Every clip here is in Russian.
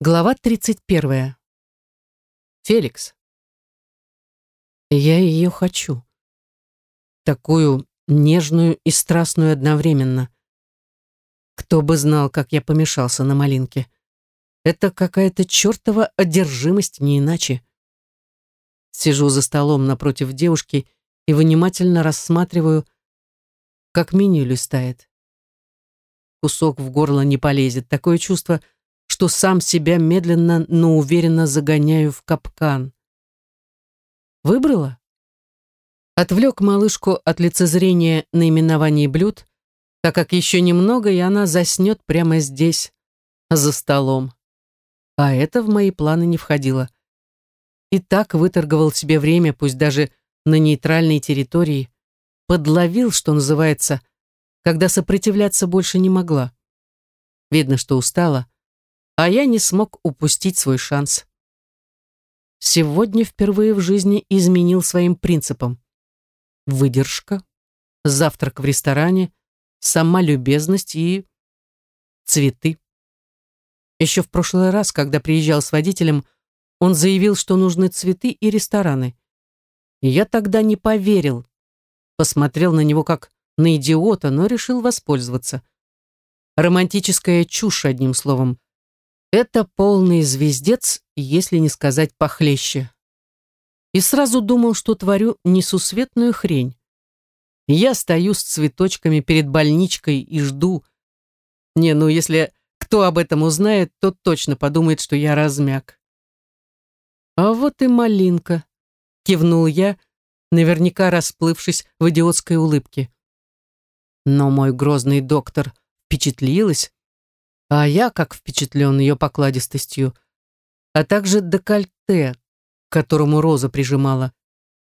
Глава 31. Феликс. Я ее хочу. Такую нежную и страстную одновременно. Кто бы знал, как я помешался на малинке. Это какая-то чертова одержимость, не иначе. Сижу за столом напротив девушки и внимательно рассматриваю, как меню листает. Кусок в горло не полезет. Такое чувство — что сам себя медленно, но уверенно загоняю в капкан. Выбрала? Отвлек малышку от лицезрения наименований блюд, так как еще немного, и она заснет прямо здесь, за столом. А это в мои планы не входило. И так выторговал себе время, пусть даже на нейтральной территории, подловил, что называется, когда сопротивляться больше не могла. Видно, что устала, а я не смог упустить свой шанс. Сегодня впервые в жизни изменил своим принципам. Выдержка, завтрак в ресторане, сама любезность и цветы. Еще в прошлый раз, когда приезжал с водителем, он заявил, что нужны цветы и рестораны. Я тогда не поверил. Посмотрел на него как на идиота, но решил воспользоваться. Романтическая чушь, одним словом. Это полный звездец, если не сказать похлеще. И сразу думал, что творю несусветную хрень. Я стою с цветочками перед больничкой и жду. Не, ну если кто об этом узнает, тот точно подумает, что я размяк. А вот и малинка, кивнул я, наверняка расплывшись в идиотской улыбке. Но мой грозный доктор впечатлилась, а я как впечатлен ее покладистостью, а также декольте, к которому Роза прижимала.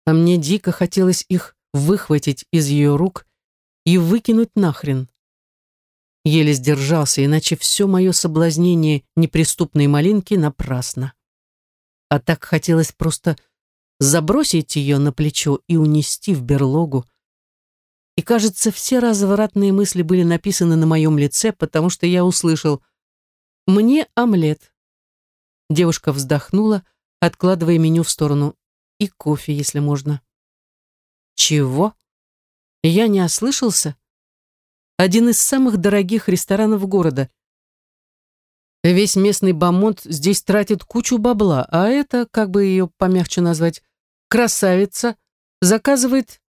А мне дико хотелось их выхватить из ее рук и выкинуть нахрен. Еле сдержался, иначе все мое соблазнение неприступной малинки напрасно. А так хотелось просто забросить ее на плечо и унести в берлогу, и, кажется, все развратные мысли были написаны на моем лице, потому что я услышал «Мне омлет». Девушка вздохнула, откладывая меню в сторону. «И кофе, если можно». «Чего?» Я не ослышался. Один из самых дорогих ресторанов города. Весь местный бомонд здесь тратит кучу бабла, а это, как бы ее помягче назвать, красавица, заказывает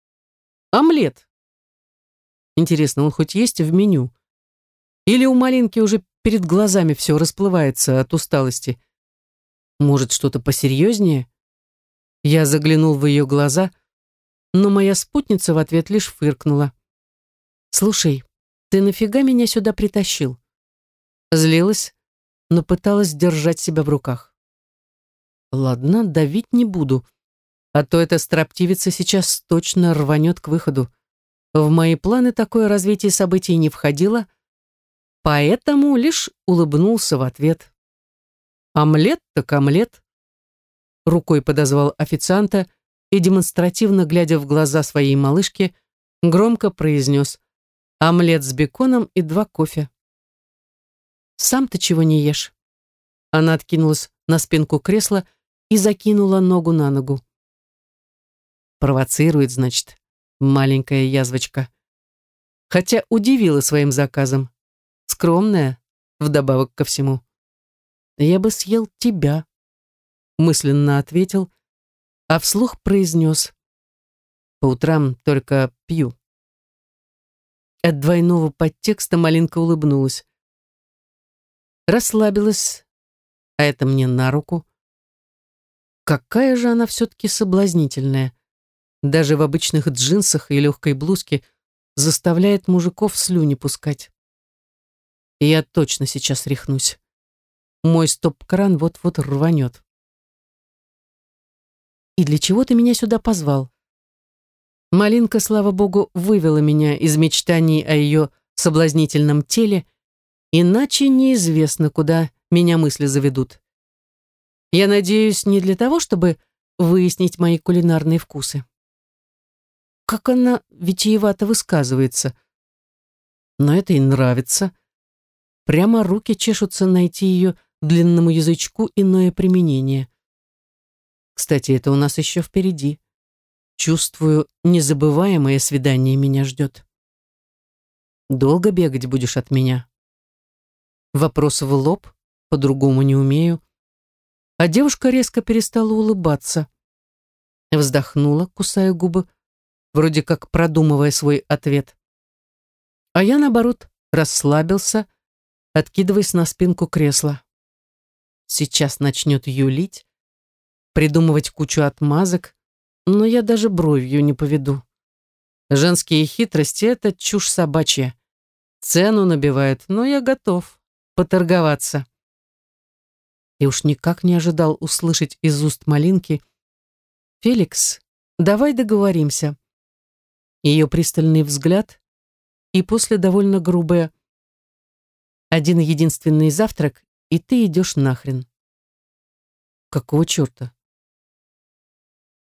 омлет. Интересно, он хоть есть в меню? Или у Малинки уже перед глазами все расплывается от усталости? Может, что-то посерьезнее? Я заглянул в ее глаза, но моя спутница в ответ лишь фыркнула. «Слушай, ты нафига меня сюда притащил?» Злилась, но пыталась держать себя в руках. «Ладно, давить не буду, а то эта строптивица сейчас точно рванет к выходу. В мои планы такое развитие событий не входило, поэтому лишь улыбнулся в ответ. «Омлет так омлет», — рукой подозвал официанта и, демонстративно глядя в глаза своей малышки, громко произнес «Омлет с беконом и два кофе». «Сам ты чего не ешь?» Она откинулась на спинку кресла и закинула ногу на ногу. «Провоцирует, значит», маленькая язвочка. Хотя удивила своим заказом. Скромная, вдобавок ко всему. «Я бы съел тебя», — мысленно ответил, а вслух произнес. «По утрам только пью». От двойного подтекста Малинка улыбнулась. Расслабилась, а это мне на руку. Какая же она все-таки соблазнительная даже в обычных джинсах и легкой блузке, заставляет мужиков слюни пускать. Я точно сейчас рехнусь. Мой стоп-кран вот-вот рванет. «И для чего ты меня сюда позвал?» Малинка, слава богу, вывела меня из мечтаний о ее соблазнительном теле, иначе неизвестно, куда меня мысли заведут. Я надеюсь, не для того, чтобы выяснить мои кулинарные вкусы как она витиевато высказывается. Но это и нравится. Прямо руки чешутся найти ее длинному язычку иное применение. Кстати, это у нас еще впереди. Чувствую, незабываемое свидание меня ждет. Долго бегать будешь от меня? Вопрос в лоб, по-другому не умею. А девушка резко перестала улыбаться. Вздохнула, кусая губы, вроде как продумывая свой ответ. А я, наоборот, расслабился, откидываясь на спинку кресла. Сейчас начнет юлить, придумывать кучу отмазок, но я даже бровью не поведу. Женские хитрости — это чушь собачья. Цену набивает, но я готов поторговаться. И уж никак не ожидал услышать из уст Малинки «Феликс, давай договоримся». Ее пристальный взгляд и после довольно грубое «Один единственный завтрак, и ты идешь нахрен». Какого черта?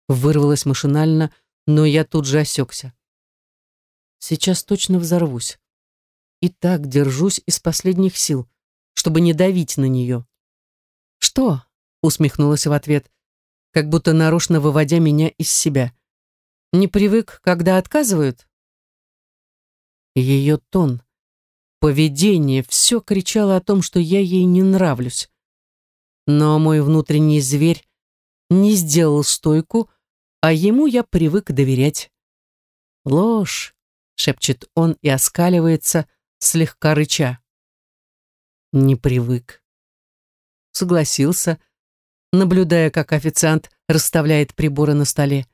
Вырвалось машинально, но я тут же осекся. Сейчас точно взорвусь. И так держусь из последних сил, чтобы не давить на нее. «Что?» — усмехнулась в ответ, как будто нарочно выводя меня из себя. «Не привык, когда отказывают?» Ее тон, поведение, все кричало о том, что я ей не нравлюсь. Но мой внутренний зверь не сделал стойку, а ему я привык доверять. «Ложь», — шепчет он и оскаливается, слегка рыча. «Не привык». Согласился, наблюдая, как официант расставляет приборы на столе.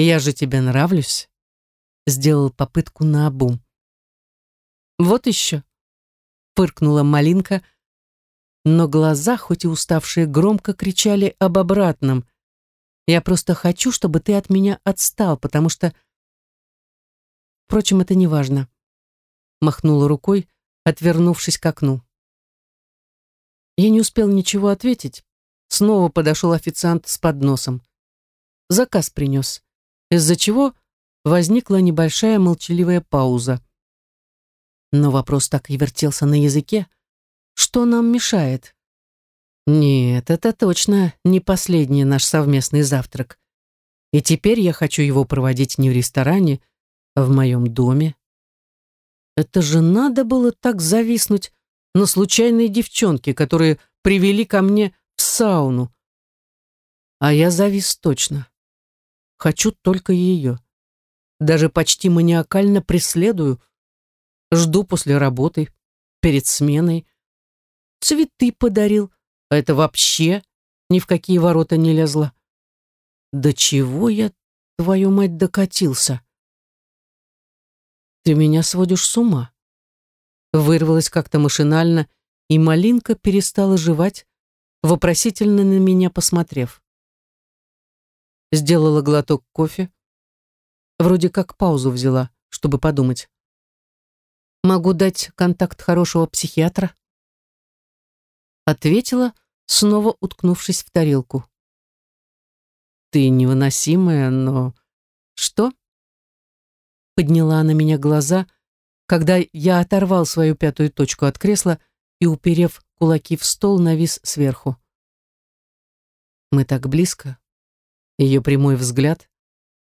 «Я же тебе нравлюсь?» Сделал попытку на обум. «Вот еще», — фыркнула Малинка, но глаза, хоть и уставшие, громко кричали об обратном. «Я просто хочу, чтобы ты от меня отстал, потому что...» Впрочем, это не важно. Махнула рукой, отвернувшись к окну. Я не успел ничего ответить. Снова подошел официант с подносом. Заказ принес, из-за чего возникла небольшая молчаливая пауза. Но вопрос так и вертелся на языке. Что нам мешает? Нет, это точно не последний наш совместный завтрак. И теперь я хочу его проводить не в ресторане, а в моем доме. Это же надо было так зависнуть на случайной девчонке, которые привели ко мне в сауну. А я завис точно. Хочу только ее даже почти маниакально преследую. Жду после работы, перед сменой. Цветы подарил, а это вообще ни в какие ворота не лезло. До чего я, твою мать, докатился? Ты меня сводишь с ума. Вырвалась как-то машинально, и малинка перестала жевать, вопросительно на меня посмотрев. Сделала глоток кофе, Вроде как паузу взяла, чтобы подумать. Могу дать контакт хорошего психиатра? Ответила, снова уткнувшись в тарелку. Ты невыносимая, но... Что? Подняла на меня глаза, когда я оторвал свою пятую точку от кресла и, уперев кулаки в стол, навис сверху. Мы так близко. Ее прямой взгляд,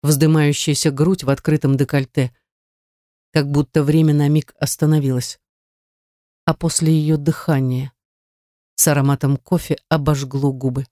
вздымающаяся грудь в открытом декольте, как будто время на миг остановилось. А после ее дыхания с ароматом кофе обожгло губы.